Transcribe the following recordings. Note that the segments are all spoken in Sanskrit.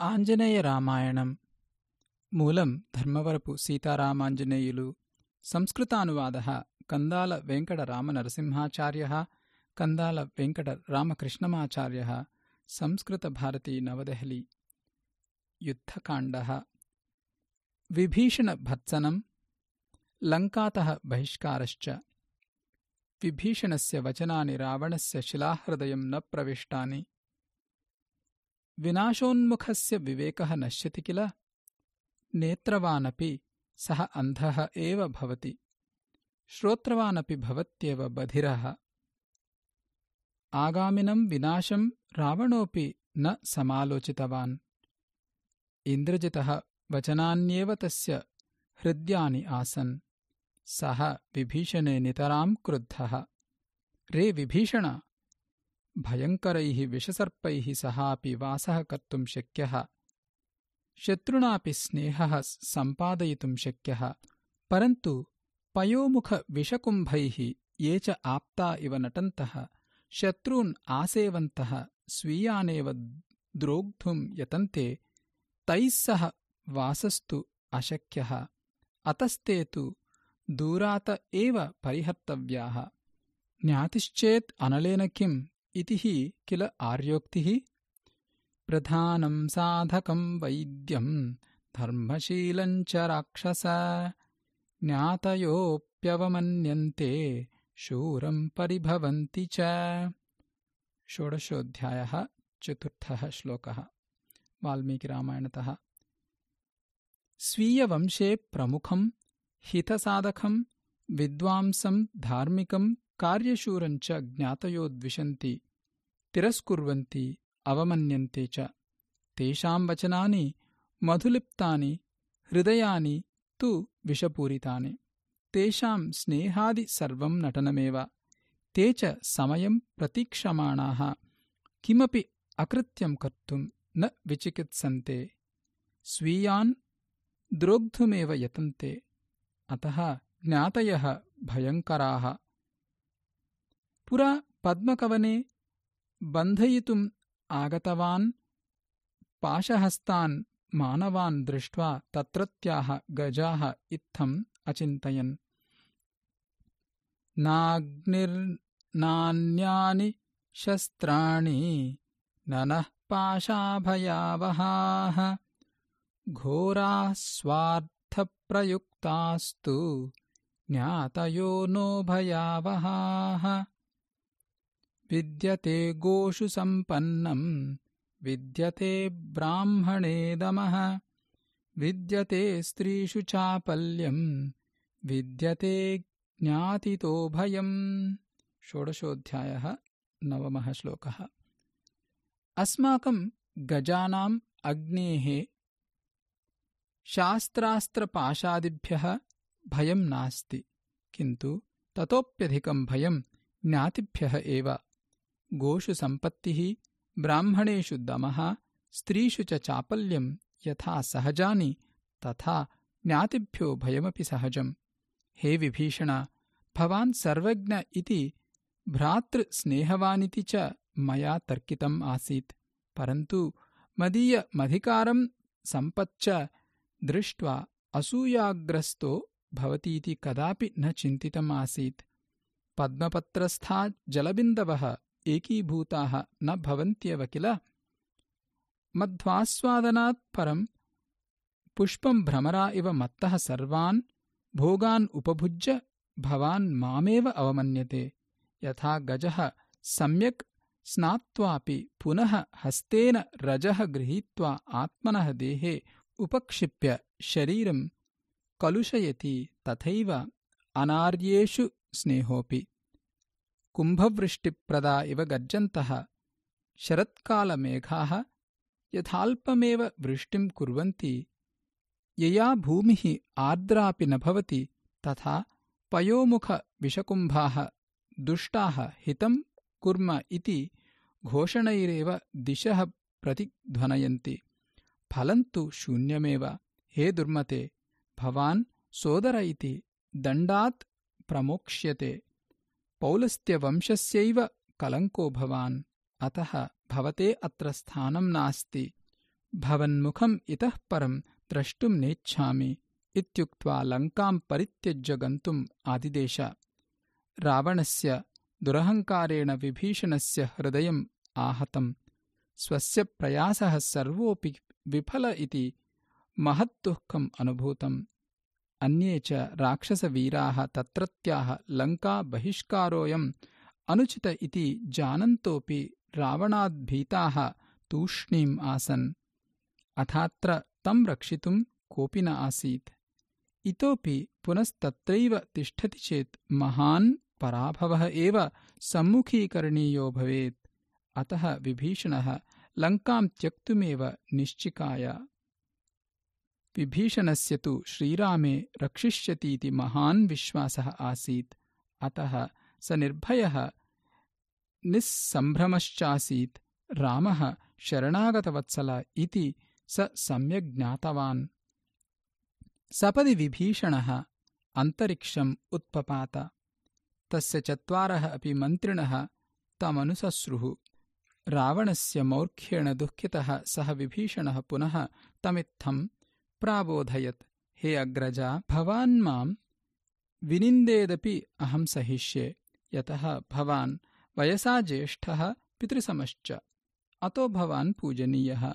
ఆంజనేయరామాయణం మూలం ధర్మవరపు సీతారామాంజనేయులు సంస్కృతానువాద కందాల వెంకట రామనరసింహాచార్య కందాల వెంకట రామకృష్ణమాచార్య సంస్కృత భారతీ నవదెహలి యుద్ధకాండ విభీషణ భత్సనం లంకాత బహిష్కారశ్చ విభీషణస్య వచనాని రావణస్య శిలాహృదయం న ప్రవిష్టాని विनाशोन्मुखस्य विवेकः नश्यति किल? नेत्रवानपि सः अन्धः एव भवति। श्रोत्रवानपि भवत्येव बधिरः। आगामिनं विनाशं रावणोऽपि न समालोचितवान्। इन्द्रजितः वचनान्येव तस्य हृद्यानि आसन्। सः विभीषणे नितरां क्रुद्धः। रे विभीषण भयङ्करैः विषसर्पैः सहापि वासः कर्तुं शक्यः। शत्रुणापि स्नेहः सम्पादयितुं शक्यः। परन्तु पयोमुखविषकुम्भैः ये च आप्ता इव नटन्तः शत्रून् आसेवन्तः स्वीयानेव द्रोग्धुं यतन्ते तैः सह वासस्तु अशक्यः। अतस्ते तु दूरात एव परिहर्तव्याः। ज्ञातिश्चेत् अनलेन किम् इति हि किल आर्योक्तिः? प्रधानं साधकं वैद्यं धर्मशीलञ्च राक्षस। ज्ञातयोऽप्यवमन्यन्ते शूरं परिभवन्ति च। षोडशोऽध्यायः चतुर्थः श्लोकः। वाल्मीकिरामायणतः। स्वीयवंशे प्रमुखं हितसाधकं विद्वांसं धार्मिकं कार्यशूरञ्च ज्ञातयो द्विषन्ति तिरस्कुर्वन्ति अवमन्यन्ते च। तेषां वचनानि मधुलिप्तानि हृदयानि तु विषपूरितानि। तेषां स्नेहादिसर्वं नटनमेव। ते च समयं प्रतीक्षमाणाः। किमपि अकृत्यं कर्तुं न विचिकित्सन्ते। स्वीयान् द्रोग्धुमेव यतन्ते। अतः ज्ञातयः भयङ्कराः। पुरा पद्मकवने बन्धयितुम् आगतवान् पाशहस्तान् मानवान् दृष्ट्वा तत्रत्याः गजाः इत्थम् अचिन्तयन्। नाग्निर्नान्यानि शस्त्राणि ननः पाशाभयावहाः घोराः स्वार्थप्रयुक्तास्तु ज्ञातयो नो भयावहाः विद्यते गोषु सम्पन्नम्। विद्यते ब्राह्मणे दमः। विद्यते स्त्रीषु चापल्यम्। विद्यते ज्ञातितो भयम्। षोडशोऽध्यायः नवमः श्लोकः। अस्माकं गजानाम् अग्नेः शास्त्रास्त्रपाशादिभ्यः भयं नास्ति किन्तु ततोऽप्यधिकं भयं ज्ञातिभ्यः एव गोषु सम्पत्तिः ब्राह्मणेषु दमः स्त्रीषु च चापल्यं यथा सहजानि तथा ज्ञातिभ्यो भयमपि सहजम्। हे विभीषण भवान् सर्वज्ञ इति भ्रातृस्नेहवानिति च मया तर्कितम् आसीत्। परन्तु मदीयमधिकारं सम्पच्च दृष्ट्वा असूयाग्रस्तो भवतीति कदापि न चिन्तितम् आसीत्। पद्मपत्रस्था जलबिन्दवः एकीभूताः न भवन्त्येव किल? मध्वास्वादनात् परम् पुष्पं भ्रमरा इव मत्तः सर्वान् भोगान् उपभुज्य भवान् मामेव अवमन्यते। यथा गजः सम्यक् स्नात्वापि पुनः हस्तेन रजः गृहीत्वा आत्मनः देहे उपक्षिप्य शरीरं कलुषयति तथैव अनार्येषु स्नेहोऽपि कुम्भवृष्टिप्रदा इव गर्जन्तः। शरत्कालमेघाः यथाल्पमेव वृष्टिं कुर्वन्ति। यया भूमिः आर्द्रापि न भवति तथा पयोमुखविषकुम्भाः दुष्टाः हितं कुर्म इति घोषणैरेव दिशः प्रतिध्वनयन्ति। फलन्तु शून्यमेव हे दुर्मते भवान् सोदर इति दण्डात् प्रमोक्ष्यते पौलस्त्यवंशस्यैव कलङ्को भवान्। अतः भवते अत्र स्थानं नास्ति। भवन्मुखम् इतः परम् द्रष्टुम् नेच्छामि। इत्युक्त्वा लङ्काम् परित्यज्य गन्तुम् आदिदेश। रावणस्य दुरहङ्कारेण विभीषणस्य हृदयम् आहतम्। स्वस्य प्रयासः सर्वोऽपि विफल इति महद्दुःखम् अनुभूतम् अन्ये च राक्षसवीराः तत्रत्याः लङ्काबहिष्कारोऽयम् अनुचित इति जानन्तोऽपि रावणाद्भीताः तूष्णीम् आसन्। अथात्र तम् रक्षितुम् कोऽपि न आसीत्। इतोपि पुनस्तत्रैव तिष्ठति चेत् महान् पराभवः एव सम्मुखीकरणीयो भवेत्। अतः विभीषणः लङ्काम् त्यक्तुमेव निश्चिकाय विभीषणस्य तु श्रीरामे रक्षिष्यतीति महान् विश्वासः आसीत्। अतः स निर्भयः निःसम्भ्रमश्चासीत् रामः शरणागतवत्सल इति स सम्यग् ज्ञातवान्। सपदि विभीषणः अन्तरिक्षम् उत्पपात। तस्य चत्वारः अपि मन्त्रिणः तमनुसस्रुः रावणस्य मौर्ख्येण दुःखितः सः विभीषणः पुनः तमित्थम् प्राबोधयत्। हे अग्रजा भवान् माम् विनिन्देदपि अहम् सहिष्ये। यतः भवान् वयसा ज्येष्ठः पितृसमश्च। अतो भवान् पूजनीयः।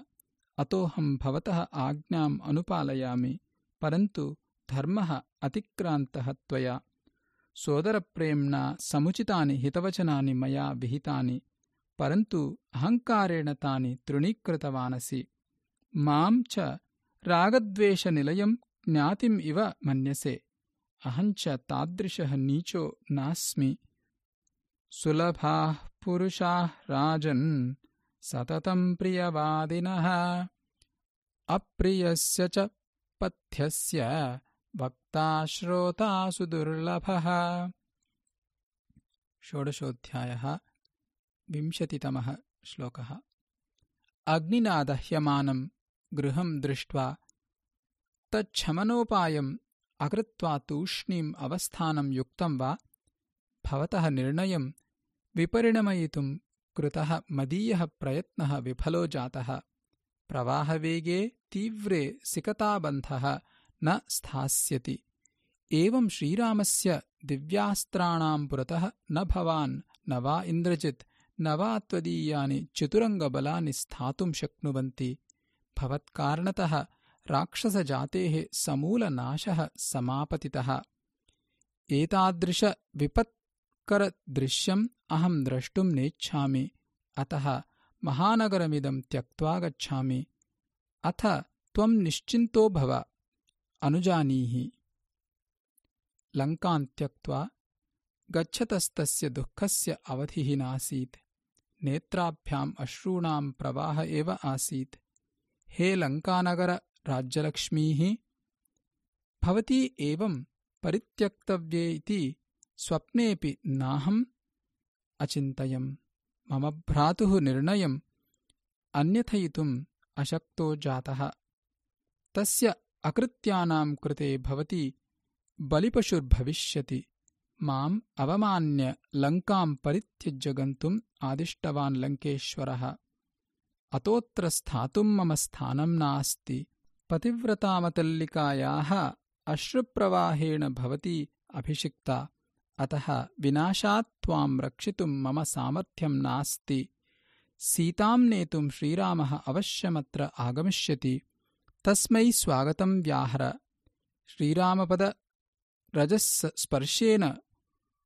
अतोऽहम् भवतः आज्ञाम् अनुपालयामि परन्तु धर्मः अतिक्रान्तः त्वया। सोदरप्रेम्णा समुचितानि हितवचनानि मया विहितानि परन्तु अहङ्कारेण तानि तृणीकृतवानसि। माम् च रागद्वेषनिलयम् इव मन्यसे। अहञ्च तादृशः नीचो नास्मि। सुलभाः पुरुषाः राजन् सततम् प्रियवादिनः। अप्रियस्य च पथ्यस्य वक्ता श्रोतासु दुर्लभः। षोडशोऽध्यायः विंशतितमः श्लोकः। अग्निनादह्यमानम् गृहम् दृष्ट्वा तच्छमनोपायम् अकृत्वा तूष्णीम् अवस्थानम् युक्तम् वा? भवतः निर्णयम् विपरिणमयितुम् कृतः मदीयः प्रयत्नः विफलो जातः। प्रवाहवेगे तीव्रे सिकताबन्धः न स्थास्यति। एवम् श्रीरामस्य दिव्यास्त्राणाम् पुरतः न भवान् न वा इन्द्रजित् न वा त्वदीयानि चतुरङ्गबलानि स्थातुम् शक्नुवन्ति भवत्कारणतः राक्षसजातेः समूलनाशः समापतितः। एतादृशविपत्करदृश्यम् अहम् द्रष्टुम् नेच्छामि। अतः महानगरमिदम् त्यक्त्वा गच्छामि। अथ त्वम् निश्चिन्तो भव। अनुजानीहि। लङ्कान् त्यक्त्वा गच्छतस्तस्य दुःखस्य अवधिः नासीत्। नेत्राभ्याम् अश्रूणाम् प्रवाह एव आसीत् हे लङ्कानगर राज्यलक्ष्मीः भवती एवम् परित्यक्तव्ये इति स्वप्नेऽपि नाहम् अचिन्तयम्। मम भ्रातुः निर्णयम् अन्यथयितुम् अशक्तो जातः। तस्य अकृत्यानाम् कृते भवती बलिपशुर्भविष्यति। माम् अवमान्य लङ्काम् परित्यज्य गन्तुम् आदिष्टवान् लङ्केश्वरः अतोऽत्र स्थातुम् मम स्थानम् नास्ति। पतिव्रतामतल्लिकायाः अश्रुप्रवाहेण भवती अभिषिक्ता। अतः विनाशात् त्वाम् रक्षितुम् मम सामर्थ्यम् नास्ति। सीताम् नेतुम् श्रीरामः अवश्यमत्र आगमिष्यति। तस्मै स्वागतम् व्याहर। श्रीरामपदरजस्स्पर्शेन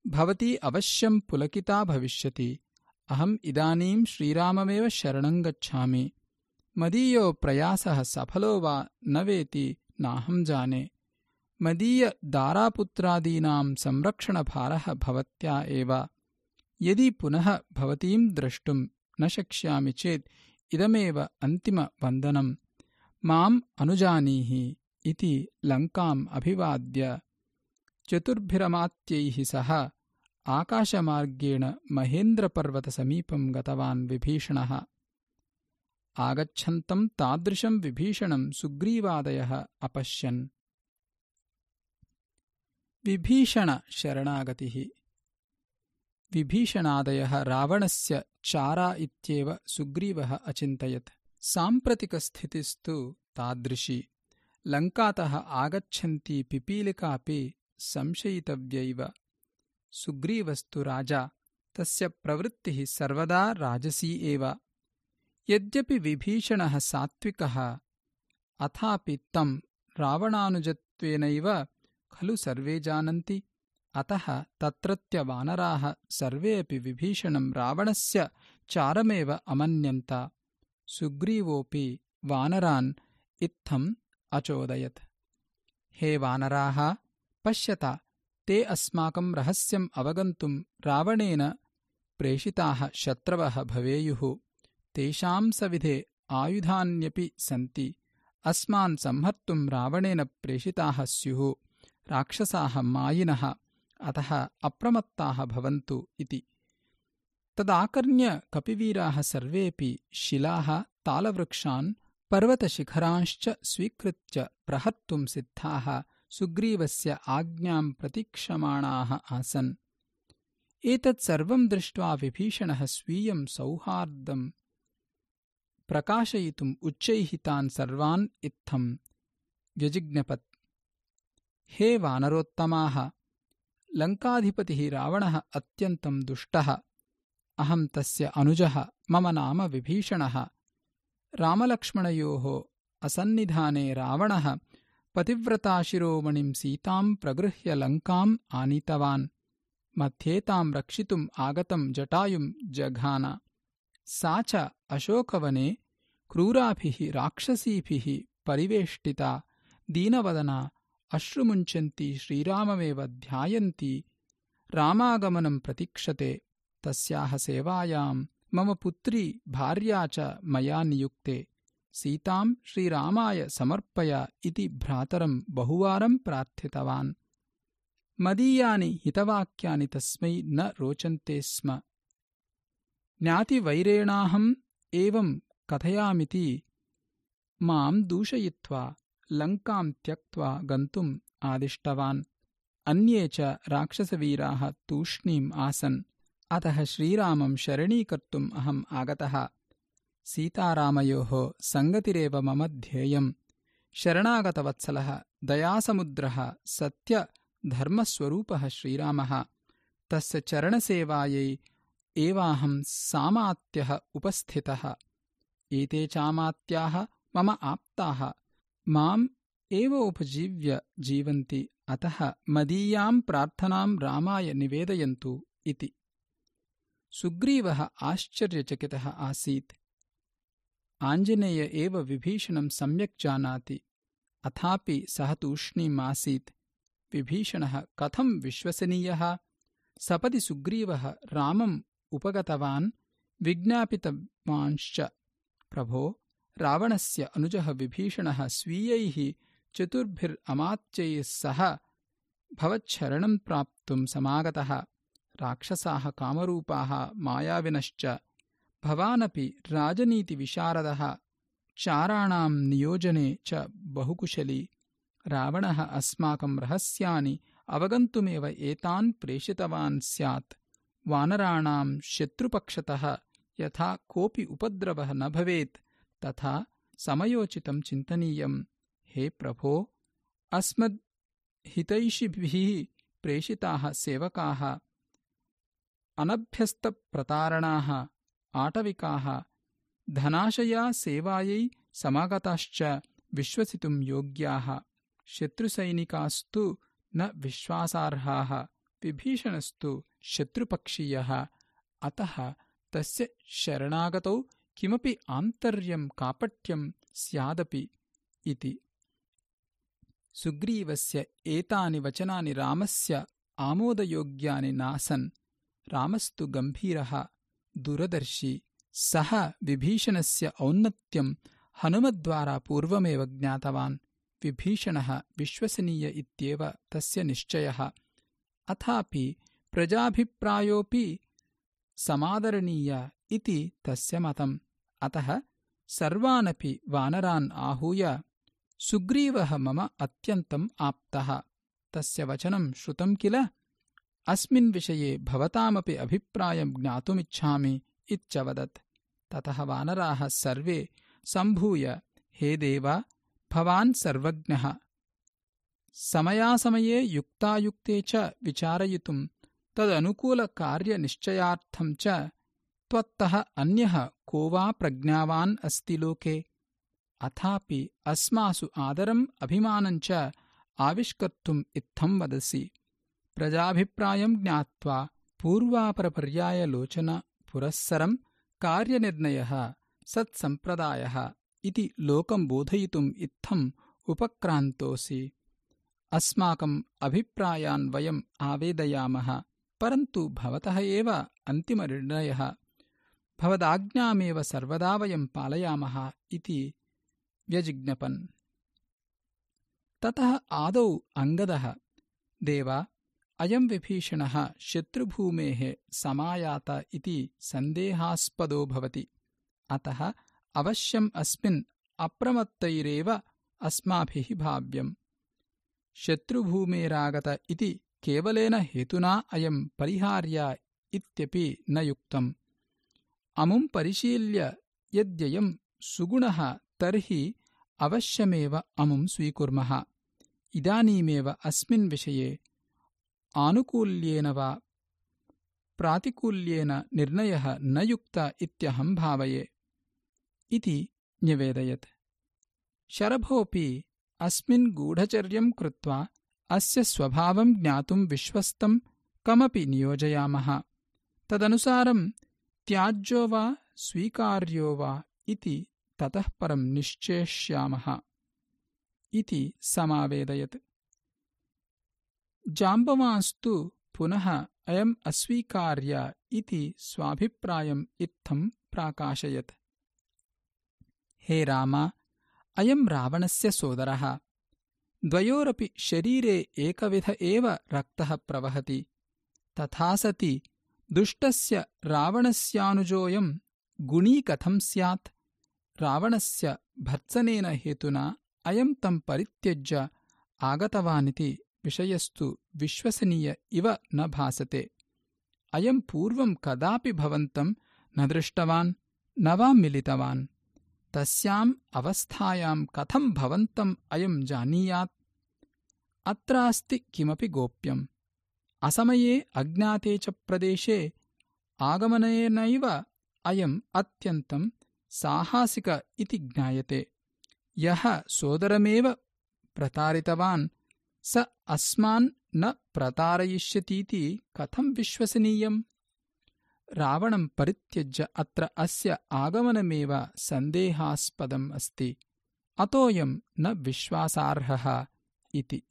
भवती अवश्यम् पुलकिता भविष्यति अहम् इदानीम् श्रीराममेव शरणम् गच्छामि। मदीयो प्रयासः सफलो वा न वेति नाहम् जाने। मदीयदारापुत्रादीनाम् संरक्षणभारः भवत्या एव। यदि पुनः भवतीम् द्रष्टुम् न शक्ष्यामि चेत् इदमेव अन्तिमवन्दनम् माम् अनुजानीहि इति लङ्काम् अभिवाद्य। चतुर्भिरमात्यैः सह आकाशमार्गेण महेन्द्रपर्वतसमीपम् गतवान् विभीषणः। आगच्छन्तम् तादृशम् विभीषणम् सुग्रीवादयः अपश्यन्। विभीषणशरणागतिः विभीषणादयः रावणस्य चारा इत्येव सुग्रीवः अचिन्तयत्। साम्प्रतिकस्थितिस्तु तादृशी। लङ्कातः आगच्छन्ती पिपीलिकापि संशयितव्यैव सुग्रीवस्तु राजा तस्य प्रवृत्तिः सर्वदा राजसी एव। यद्यपि विभीषणः सात्विकः अथापि तं रावणानुजत्वेनैव खलु सर्वे जानन्ति। अतः तत्रत्यवानराः सर्वे अपि विभीषणं रावणस्य चारमेव अमन्यन्त। सुग्रीवोऽपि वानरान् इत्थम् अचोदयत्। हे वानराः पश्यता ते अस्माकं रहस्यम् अवगन्तुम् रावणेन प्रेषिताः शत्रवः भवेयुः तेषां सविधे आयुधान्यपि सन्ति। अस्मान् संहर्तुम् रावणेन प्रेषिताः स्युः राक्षसाः मायिनः अतः अप्रमत्ताः भवन्तु इति। तदाकर्ण्य कपिवीराः सर्वेऽपि शिलाः तालवृक्षान् पर्वतशिखरांश्च स्वीकृत्य प्रहर्तुम् सिद्धाः सुग्रीवस्य आज्ञाम् प्रतीक्षमाणाः आसन्। एतत्सर्वम् दृष्ट्वा विभीषणः स्वीयम् सौहार्दम् प्रकाशयितुम् उच्चैः तान् सर्वान् इत्थम् व्यजिज्ञपत्। हे वानरोत्तमाः लङ्काधिपतिः रावणः अत्यन्तम् दुष्टः। अहम् तस्य अनुजः मम नाम विभीषणः। रामलक्ष्मणयोः असन्निधाने रावणः पतिव्रताशिरोमणिम् सीताम् प्रगृह्य लङ्काम् आनीतवान्। मध्ये ताम् रक्षितुम् आगतम् जटायुम् जघान। सा च अशोकवने क्रूराभिः राक्षसीभिः परिवेष्टिता। दीनवदना अश्रुमुञ्चन्ती श्रीराममेव ध्यायन्ती। रामागमनम् प्रतीक्षते तस्याः सेवायाम् मम पुत्री भार्या च मया नियुक्ते सीताम् श्रीरामाय समर्पय इति भ्रातरम् बहुवारम् प्रार्थितवान्। मदीयानि हितवाक्यानि तस्मै न रोचन्ते स्म। ज्ञातिवैरेणाहम् एवम् कथयामिति माम् दूषयित्वा लङ्काम् त्यक्त्वा गन्तुम् आदिष्टवान्। अन्ये च राक्षसवीराः तूष्णीम् आसन्। अतः श्रीरामम् शरणीकर्तुम् अहम् आगतः सीतारामयोः सङ्गतिरेव मम ध्येयम्। शरणागतवत्सलः दयासमुद्रः सत्यधर्मस्वरूपः श्रीरामः। तस्य चरणसेवायै एवाहम् सामात्यः उपस्थितः। एते चामात्याः मम आप्ताः। माम् एव उपजीव्य जीवन्ति अतः मदीयाम् प्रार्थनाम् रामाय निवेदयन्तु इति। सुग्रीवः आश्चर्यचकितः आसीत् आञ्जनेय एव विभीषणम् सम्यक् जानाति। अथापि सः तूष्णीमासीत्। विभीषणः कथम् विश्वसनीयः? सपदि सुग्रीवः रामम् उपगतवान् विज्ञापितवांश्च। प्रभो रावणस्य अनुजः विभीषणः स्वीयैः चतुर्भिरमात्यैः सह भवच्छरणम् प्राप्तुम् समागतः। राक्षसाः कामरूपाः मायाविनश्च भवानपि राजनीतिविशारदः चाराणाम् नियोजने च बहुकुशली। रावणः अस्माकम् रहस्यानि अवगन्तुमेव एतान् प्रेषितवान् स्यात्। वानराणाम् शत्रुपक्षतः यथा कोऽपि उपद्रवः न भवेत् तथा समयोचितम् चिन्तनीयम्। हे प्रभो अस्मद्हितैषिभिः प्रेषिताः सेवकाः अनभ्यस्तप्रतारणाः आटविकाः। धनाशया सेवायै समागताश्च विश्वसितुम् योग्याः। शत्रुसैनिकास्तु न विश्वासार्हाः। विभीषणस्तु शत्रुपक्षीयः। अतः तस्य शरणागतौ किमपि आन्तर्यम् कापट्यम् स्यादपि इति। सुग्रीवस्य एतानि वचनानि रामस्य आमोदयोग्यानि नासन्। रामस्तु गम्भीरः दूरदर्शी। सः विभीषणस्य औन्नत्यम् हनुमद्वारा पूर्वमेव ज्ञातवान्। विभीषणः विश्वसनीय इत्येव तस्य निश्चयः। अथापि प्रजाभिप्रायोऽपि समादरणीय इति तस्य मतम्। अतः सर्वानपि वानरान् आहूय सुग्रीवः मम अत्यन्तम् आप्तः। तस्य वचनम् श्रुतम् किल अस्मिन् विषये भवतामपि अभिप्रायम् ज्ञातुमिच्छामि इत्यवदत्। ततः वानराः सर्वे सम्भूय हे देव भवान् सर्वज्ञः। समयासमये युक्तायुक्ते च विचारयितुम् तदनुकूलकार्यनिश्चयार्थम् च त्वत्तः अन्यः को वा प्रज्ञावान् अस्ति लोके। अथापि अस्मासु आदरम् अभिमानम् च आविष्कर्तुम् इत्थम् वदसि प्रजाभिप्रायम् ज्ञात्वा पूर्वापरपर्यायलोचनपुरःसरम् कार्यनिर्णयः सत्सम्प्रदायः इति लोकम् बोधयितुम् इत्थम् उपक्रान्तोऽसि। अस्माकम् अभिप्रायान् वयम् आवेदयामः परन्तु भवतः एव अन्तिमनिर्णयः। भवदाज्ञामेव सर्वदा वयम् पालयामः इति व्यजिज्ञपन्। ततः आदौ अङ्गदः देव अयम् विभीषणः शत्रुभूमेः समायात इति सन्देहास्पदो भवति। अतः अवश्यम् अस्मिन् अप्रमत्तैरेव अस्माभिः भाव्यम्। शत्रुभूमेरागत इति केवलेन हेतुना अयम् परिहार्य इत्यपि न युक्तम्। अमुम् परिशील्य यद्ययम् सुगुणः तर्हि अवश्यमेव अमुम् स्वीकुर्मः। इदानीमेव अस्मिन् विषये आनुकूल्येन वा प्रातिकूल्येन निर्णयः न युक्त इत्यहम् भावये इति न्यवेदयत् शरभोऽपि अस्मिन् गूढचर्यम् कृत्वा अस्य स्वभावम् ज्ञातुम् विश्वस्तम् कमपि नियोजयामः। तदनुसारम् त्याज्यो वा स्वीकार्यो वा इति ततः परम् निश्चेष्यामः इति समावेदयत् जाम्बवांस्तु पुनः अयम् अस्वीकार्य इति स्वाभिप्रायम् इत्थम् प्राकाशयत्। हे राम अयम् रावणस्य सोदरः। द्वयोरपि शरीरे एकविध एव रक्तः प्रवहति। तथा सति दुष्टस्य रावणस्यानुजोऽयम् गुणी कथम् स्यात्। रावणस्य भर्त्सनेन हेतुना अयम् तम् परित्यज्य आगतवानिति विषयस्तु विश्वसनीय इव न भासते। अयम् पूर्वम् कदापि भवन्तम् न दृष्टवान् न वा मिलितवान्। तस्याम् अवस्थायाम् कथम् भवन्तम् अयम् जानीयात्? अत्रास्ति किमपि गोप्यम्। असमये अज्ञाते च प्रदेशे आगमनेनैव अयम् अत्यन्तम् साहसिक इति ज्ञायते। यः सोदरमेव प्रतारितवान् स अस्मान् न प्रतारयिष्यतीति कथम् विश्वसनीयम्? रावणम् परित्यज्य अत्र अस्य आगमनमेव सन्देहास्पदम् अस्ति। अतोऽयम् न विश्वासार्हः इति।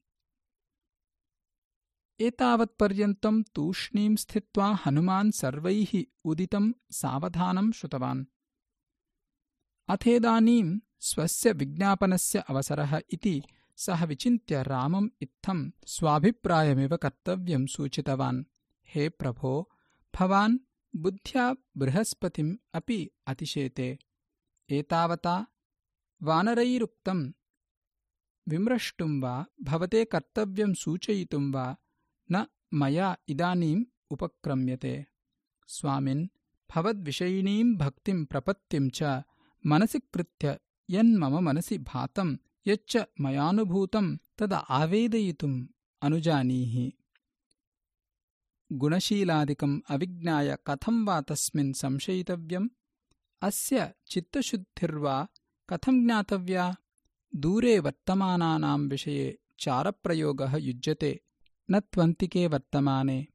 एतावत्पर्यन्तम् तूष्णीम् स्थित्वा हनुमान् सर्वैः उदितम् सावधानम् श्रुतवान्। अथेदानीम् स्वस्य विज्ञापनस्य अवसरः इति सः विचिन्त्य रामम् इत्थम् स्वाभिप्रायमिव कर्तव्यम् सूचितवान्। हे प्रभो भवान् बुद्ध्या बृहस्पतिम् अपि अतिशेते। एतावता वानरैरुक्तम् विम्रष्टुम् वा भवते कर्तव्यम् सूचयितुम् वा न मया इदानीम् उपक्रम्यते। स्वामिन् भवद्विषयिणीम् भक्तिम् प्रपत्तिम् च मनसि कृत्य यन्मम मनसि भातम् यच्च मयानुभूतम् तद आवेदयितुम् अनुजानीहि। गुणशीलादिकम् अविज्ञाय कथम् वा तस्मिन् संशयितव्यम्? अस्य चित्तशुद्धिर्वा कथम् ज्ञातव्या? दूरे वर्तमानानाम् विषये चारप्रयोगः युज्यते न त्वन्तिके वर्तमाने।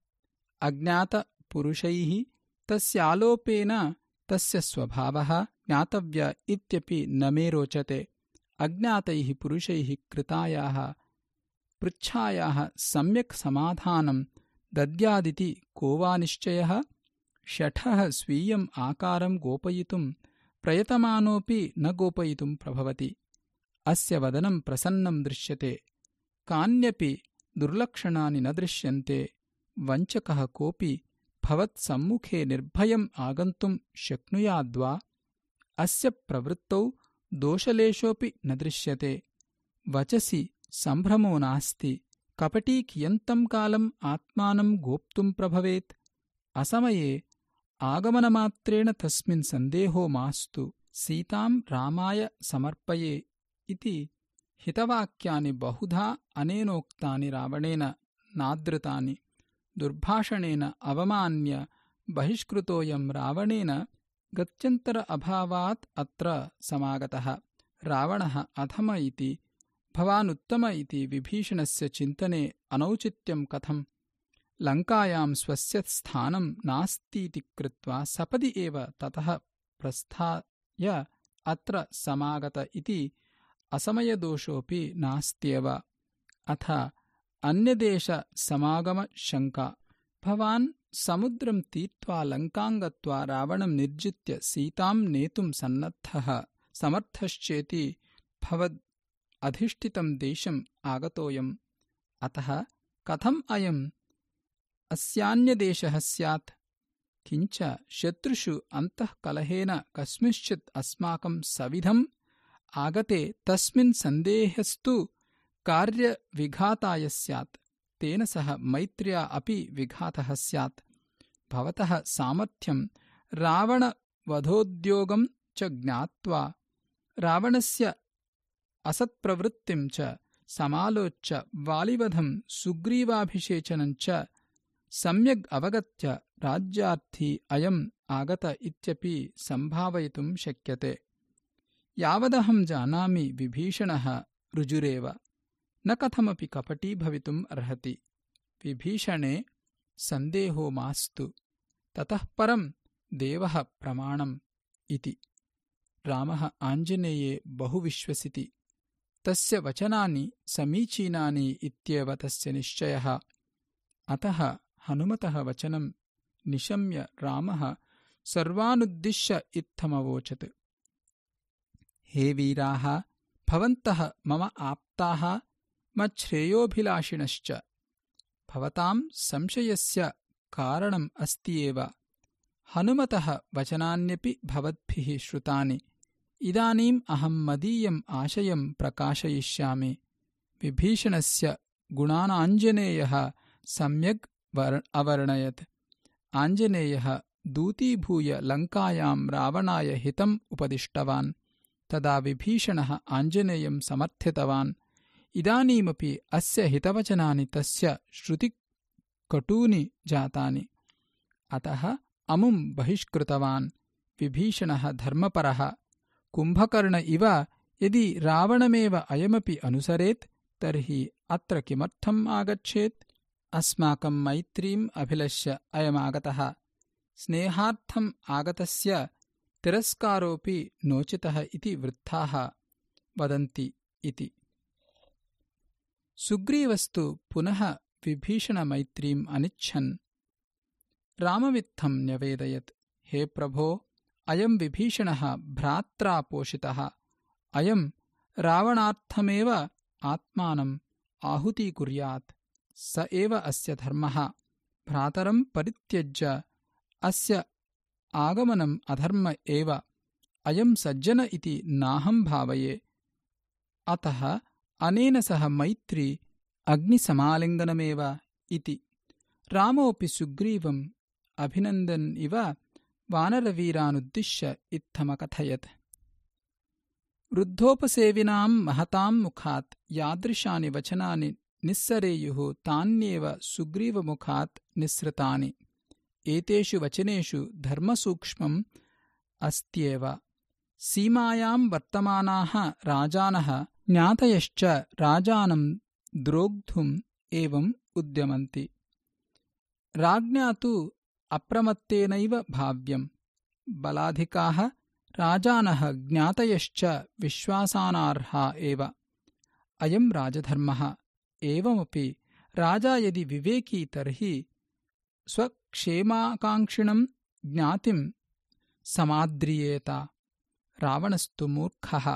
अज्ञातपुरुषैः तस्यालोपेन तस्य स्वभावः ज्ञातव्य इत्यपि न मे रोचते अज्ञातैः पुरुषैः कृतायाः पृच्छायाः सम्यक् समाधानम् दद्यादिति को वा निश्चयः? षठः स्वीयम् आकारम् गोपयितुम् प्रयतमानोऽपि न गोपयितुम् प्रभवति। अस्य वदनम् प्रसन्नम् दृश्यते। कान्यपि दुर्लक्षणानि न दृश्यन्ते। वञ्चकः कोऽपि भवत्सम्मुखे निर्भयम् आगन्तुम् शक्नुयाद्वा अस्य प्रवृत्तौ दोषलेशोऽपि न दृश्यते। वचसि सम्भ्रमो नास्ति। कपटी कियन्तम् कालम् आत्मानम् गोप्तुम् प्रभवेत्। असमये आगमनमात्रेण तस्मिन् सन्देहो मास्तु। सीतां रामाय समर्पये इति हितवाक्यानि बहुधा अनेनोक्तानि रावणेन नादृतानि। दुर्भाषणेन अवमान्य बहिष्कृतोऽयं रावणेन गत्यन्तर अभावात् अत्र समागतः। रावणः अधम इति भवानुत्तम इति विभीषणस्य चिन्तने अनौचित्यं कथम्। लङ्कायां स्वस्य स्थानं नास्तीति कृत्वा सपदि एव ततः प्रस्थाय अत्र समागत इति असमयदोषोऽपि नास्त्येव। अथ अन्यदेशसमागमशङ्का। भवान् समुद्रं तीर्त्वा लङ्कां गत्वा रावणं निर्जित्य सीतां नेतुं सन्नद्धः। समर्थश्चेति भवद् अधिष्ठितं देशम् आगतोऽयम्। अतः कथम् अयम्? अस्यान्यदेशः स्यात्। किञ्च शत्रुषु अन्तःकलहेन कस्मिंश्चित् अस्माकं सविधम् आगते तस्मिन् सन्देहस्तु कार्यविघाताय स्यात् तेन सह मैत्र्या अपि विघातः स्यात्। भवतः सामर्थ्यं रावणवधोद्योगं च ज्ञात्वा रावणस्य असत्प्रवृत्तिं च समालोच्य वालिवधं सुग्रीवाभिषेचनं च सम्यग् अवगत्य राज्यार्थी अयम् आगत इत्यपि सम्भावयितुं शक्यते। यावदहं जानामि विभीषणः ऋजुरेव न कथमपि कपटी भवितुम् अर्हति। विभीषणे सन्देहो मास्तु। ततः परम् देवः प्रमाणम् इति। रामः आञ्जनेये बहु विश्वसिति। तस्य वचनानि समीचीनानि इत्येव तस्य निश्चयः। अतः हनुमतः वचनं निशम्य रामः सर्वानुद्दिश्य इत्थमवोचत्। हे वीराः भवन्तः मम आप्ताः मच्छ्रेयोभिलाषिणश्च भवताम् संशयस्य कारणम् अस्ति एव। हनुमतः वचनान्यपि भवद्भिः श्रुतानि। इदानीम् अहम् मदीयम् आशयम् प्रकाशयिष्यामि। विभीषणस्य गुणानाञ्जनेयः सम्यग् अवर्णयत्। आञ्जनेयः दूतीभूय लङ्कायाम् रावणाय हितम् उपदिष्टवान्। तदा विभीषणः आञ्जनेयम् समर्थितवान् इदानीमपि अस्य हितवचनानि तस्य श्रुतिकटूनि जातानि। अतः अमुम् बहिष्कृतवान् विभीषणः धर्मपरः। कुम्भकर्ण इव यदि रावणमेव अयमपि अनुसरेत् तर्हि अत्र किमर्थम् आगच्छेत्? अस्माकम् मैत्रीम् अभिलष्य अयमागतः। स्नेहार्थम् आगतस्य तिरस्कारोऽपि नोचितः इति वृत्ताः वदन्ति इति सुग्रीवस्तु पुनः विभीषणमैत्रीम् अनिच्छन्। रामवित्थम् न्यवेदयत्। हे प्रभो अयम् विभीषणः भ्रात्रा पोषितः। अयम् रावणार्थमेव आत्मानम् आहुतीकुर्यात्। स एव अस्य धर्मः। भ्रातरम् परित्यज्य अस्य आगमनम् अधर्म एव। अयम् सज्जन इति नाहम् भावये। अतः अनेन सह मैत्री अग्निसमालिङ्गनमेव इति। रामोऽपि सुग्रीवम् अभिनन्दन् इव वानरवीरानुद्दिश्य इत्थमकथयत्। वृद्धोपसेविनाम् महताम् मुखात् यादृशानि वचनानि निःसरेयुः तान्येव सुग्रीवमुखात् निःसृतानि। एतेषु वचनेषु धर्मसूक्ष्मम् अस्त्येव। सीमायाम् वर्तमानाः राजानः ज्ञातयश्च राजानम् द्रोग्धुम् एवम् उद्यमन्ति। राज्ञा तु अप्रमत्तेनैव भाव्यम्। बलाधिकाः राजानः ज्ञातयश्च विश्वासानार्हा एव। अयम् राजधर्मः। एवमपि राजा यदि विवेकी तर्हि स्वक्षेमाकाङ्क्षिणम् ज्ञातिम् समाद्रियेत। रावणस्तु मूर्खः।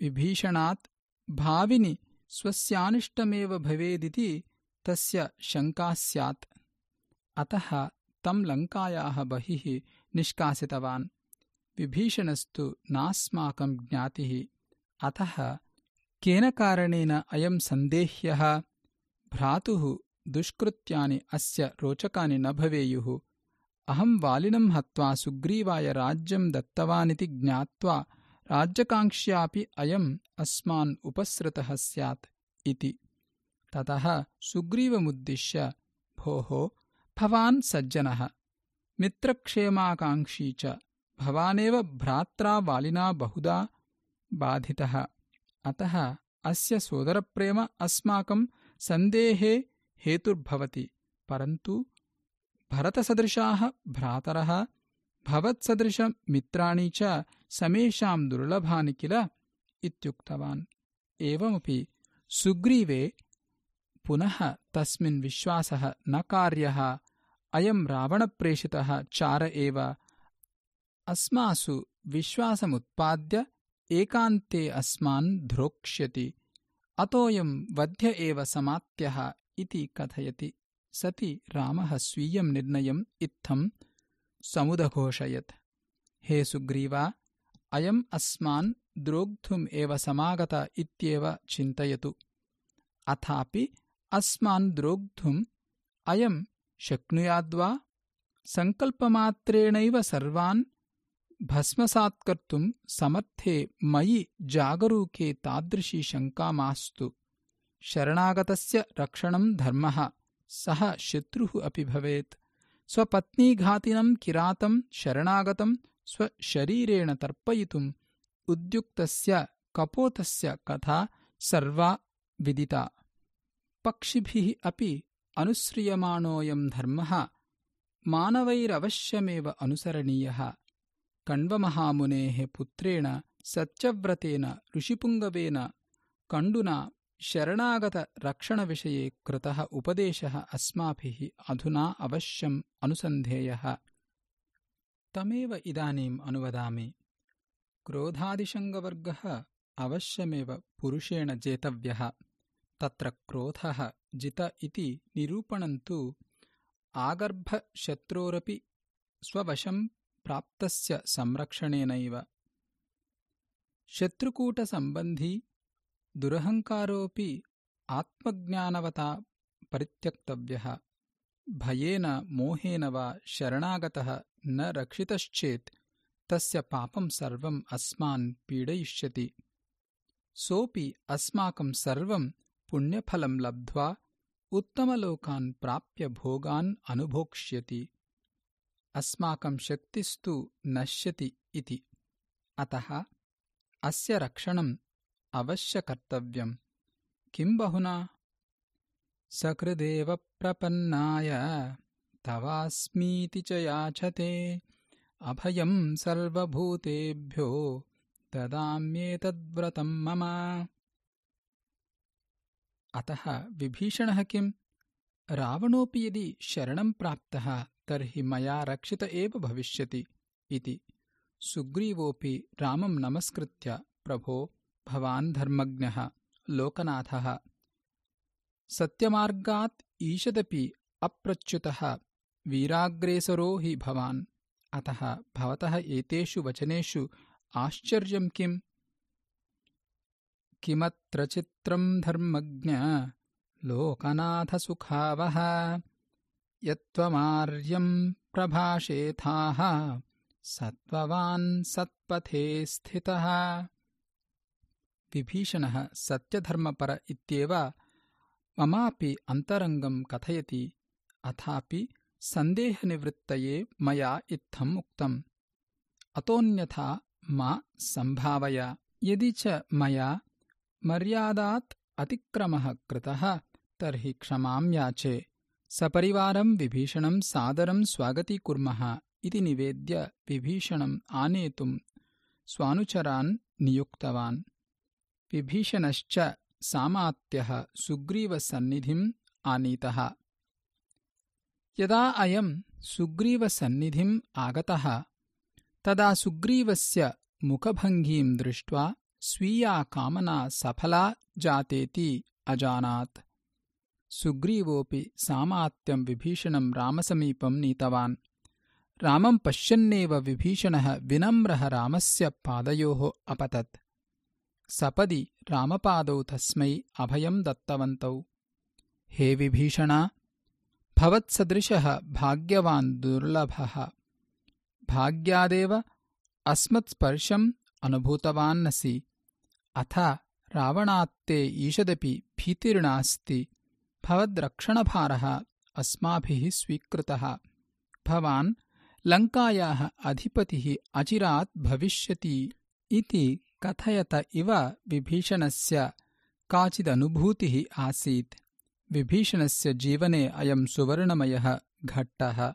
विभीषणात् भाविनि स्वस्यानिष्टमेव भवेदिति तस्य शङ्का स्यात्। अतः तम् लङ्कायाः बहिः निष्कासितवान्। विभीषणस्तु नास्माकम् ज्ञातिः। अतः केन कारणेन अयम् सन्देह्यः? भ्रातुः दुष्कृत्यानि अस्य रोचकानि न भवेयुः। अहम् वालिनम् हत्वा सुग्रीवाय राज्यम् दत्तवानिति ज्ञात्वा राज्यकाङ्क्ष्यापि अयम् अस्मान् उपसृतः स्यात् इति। ततः सुग्रीवमुद्दिश्य भोः भवान् सज्जनः। मित्रक्षेमाकाङ्क्षी च भवानेव भ्रात्रा वालिना बहुधा बाधितः। अतः अस्य सोदरप्रेम अस्माकं सन्देहे हेतुर्भवति परन्तु भरतसदृशाः भ्रातरः भवत्सदृशमित्राणि च समेषां दुर्लभानि किल? इत्युक्तवान्। एवमपि सुग्रीवे पुनः तस्मिन् विश्वासः न कार्यः। अयं रावणप्रेषितः चार एव। अस्मासु विश्वासमुत्पाद्य एकान्ते अस्मान् ध्रोक्ष्यति। अतोऽयं वध्य एव समात्यः इति कथयति। सति रामः स्वीयं निर्णयम् इत्थं समुदघोषयत्। हे सुग्रीवा अयम् अस्मान् द्रोग्धुम् एव समागत इत्येव चिन्तयतु। अथापि अस्मान् द्रोग्धुम् अयं शक्नुयाद्वा सङ्कल्पमात्रेणैव सर्वान् भस्मसात्कर्तुं समर्थे मयि जागरूके तादृशी शङ्का मास्तु। शरणागतस्य रक्षणं धर्मः सः शत्रुः अपि भवेत् स्वपत्नीघातिनं किरातं शरणागतं स्वशरीरेण तर्पयितुम् उद्युक्तस्य कपोतस्य कथा सर्वा विदिता। पक्षिभिः अपि अनुस्रियमाणोऽयं धर्मः मानवैरवश्यमेव अनुसरणीयः। कण्वमहामुनेः पुत्रेण सत्यव्रतेन ऋषिपुङ्गवेन कण्डुना शरणागतरक्षणविषये कृतः उपदेशः अस्माभिः अधुना अवश्यम् अनुसन्धेयः। तमेव इदानीम् अनुवदामि। क्रोधादिशङ्गवर्गः अवश्यमेव पुरुषेण जेतव्यः। तत्र क्रोधः जित इति निरूपणन्तु आगर्भशत्रोरपि स्ववशं प्राप्तस्य संरक्षणेनैव। शत्रुकूटसम्बन्धी दुरहङ्कारोऽपि आत्मज्ञानवता परित्यक्तव्यः। भयेन मोहेन वा शरणागतः न रक्षितश्चेत् तस्य पापं सर्वम् अस्मान् पीडयिष्यति। सोऽपि अस्माकं सर्वं पुण्यफलं लब्ध्वा उत्तमलोकान् प्राप्य भोगान् अनुभोक्ष्यति। अस्माकं शक्तिस्तु नश्यति इति। अतः अस्य अवश्यकर्तव्यम्। किम् बहुना? सकृदेव प्रपन्नाय। तवास्मीति च याचते। अभयम् सर्वभूतेभ्यो। ददाम्येतद्व्रतम् मम। अतः विभीषणः किम् रावणोऽपि यदि शरणं प्राप्तः तर्हि मया रक्षित एव भविष्यति इति। सुग्रीवोऽपि रामं नमस्कृत्य प्रभो भवान् धर्मज्ञः, लोकनाथः। सत्यमार्गात् ईषदपि अप्रच्युतः, वीराग्रेसरो हि भवान्। अतः भवतः एतेषु वचनेषु आश्चर्यं किम्? किमत्र चित्रम् धर्मज्ञ? लोकनाथसुखावः। यत्त्वमार्यम् प्रभाषेथाः, सत्त्ववान् सत्पथे स्थितः। विभीषणः सत्यधर्मपर इत्येव ममापि अन्तरङ्गम् कथयति अथापि सन्देहनिवृत्तये मया इत्थम् उक्तम्। अतोऽन्यथा मा सम्भावय यदि च मया मर्यादात् अतिक्रमः कृतः तर्हि क्षमाम् याचे। सपरिवारं विभीषणं सादरं स्वागतीकुर्मः इति निवेद्य विभीषणम् आनेतुं स्वानुचरान् नियुक्तवान् विभीषणश्च सामात्यः सुग्रीवसन्निधिम् आनीतः। यदा अयम् सुग्रीवसन्निधिम् आगतः तदा सुग्रीवस्य मुखभङ्गीम् दृष्ट्वा स्वीया कामना सफला जातेति अजानात्। सुग्रीवोऽपि सामात्यं विभीषणं रामसमीपं नीतवान्। रामं पश्यन्नेव विभीषणः विनम्रः रामस्य पादयोः अपतत् सपदि रामपादौ तस्मै अभयं दत्तवन्तौ। हे विभीषण भवत्सदृशः भाग्यवान् दुर्लभः। भाग्यादेव अस्मत्स्पर्शम् अनुभूतवान्नसि अथ रावणात्ते ईषदपि भीतिर्नास्ति भवद्रक्षणभारः अस्माभिः स्वीकृतः। भवान् लङ्कायाः अधिपतिः अचिरात् भविष्यति इति कथयत इव विभीषणस्य काचिदनुभूतिः आसीत्। विभीषणस्य जीवने अयं सुवर्णमयः घट्टः।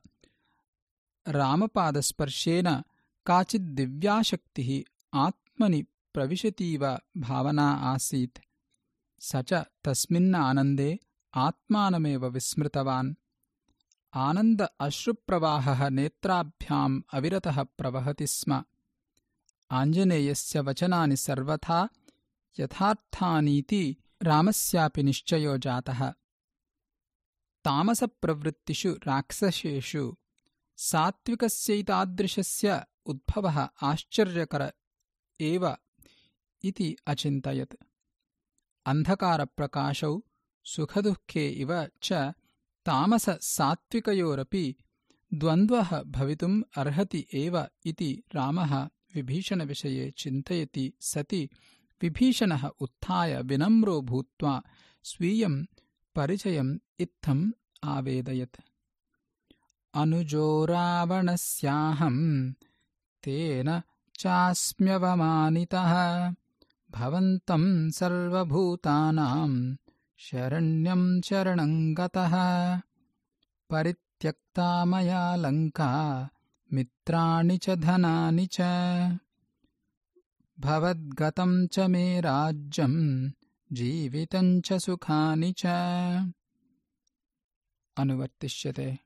रामपादस्पर्शेन काचिद्दिव्याशक्तिः आत्मनि प्रविशतीव भावना आसीत्। स च तस्मिन् आनन्दे आत्मानमेव विस्मृतवान्। आनन्द अश्रुप्रवाहः नेत्राभ्याम् अविरतः प्रवहति स्म आञ्जनेयस्य वचनानि सर्वथा यथार्थानीति रामस्यापि निश्चयो जातः। तामसप्रवृत्तिषु राक्षसेषु सात्विकस्यैतादृशस्य उद्भवः आश्चर्यकर एव इति अचिन्तयत्। अन्धकारप्रकाशौ सुखदुःखे इव च तामससात्विकयोरपि द्वन्द्वः भवितुम् अर्हति एव इति रामः विभीषणविषये चिन्तयति सति विभीषणः उत्थाय विनम्रो भूत्वा स्वीयं परिचयम् इत्थम् आवेदयत्। अनुजो रावणस्याहम् तेन चास्म्यवमानितः। भवन्तम् सर्वभूतानाम् शरण्यम् शरणम् गतः। परित्यक्ता मया लङ्का मित्राणि च धनानि च। भवद्गतम् च मे राज्यम् जीवितम् च सुखानि च। अनुवर्तिष्यते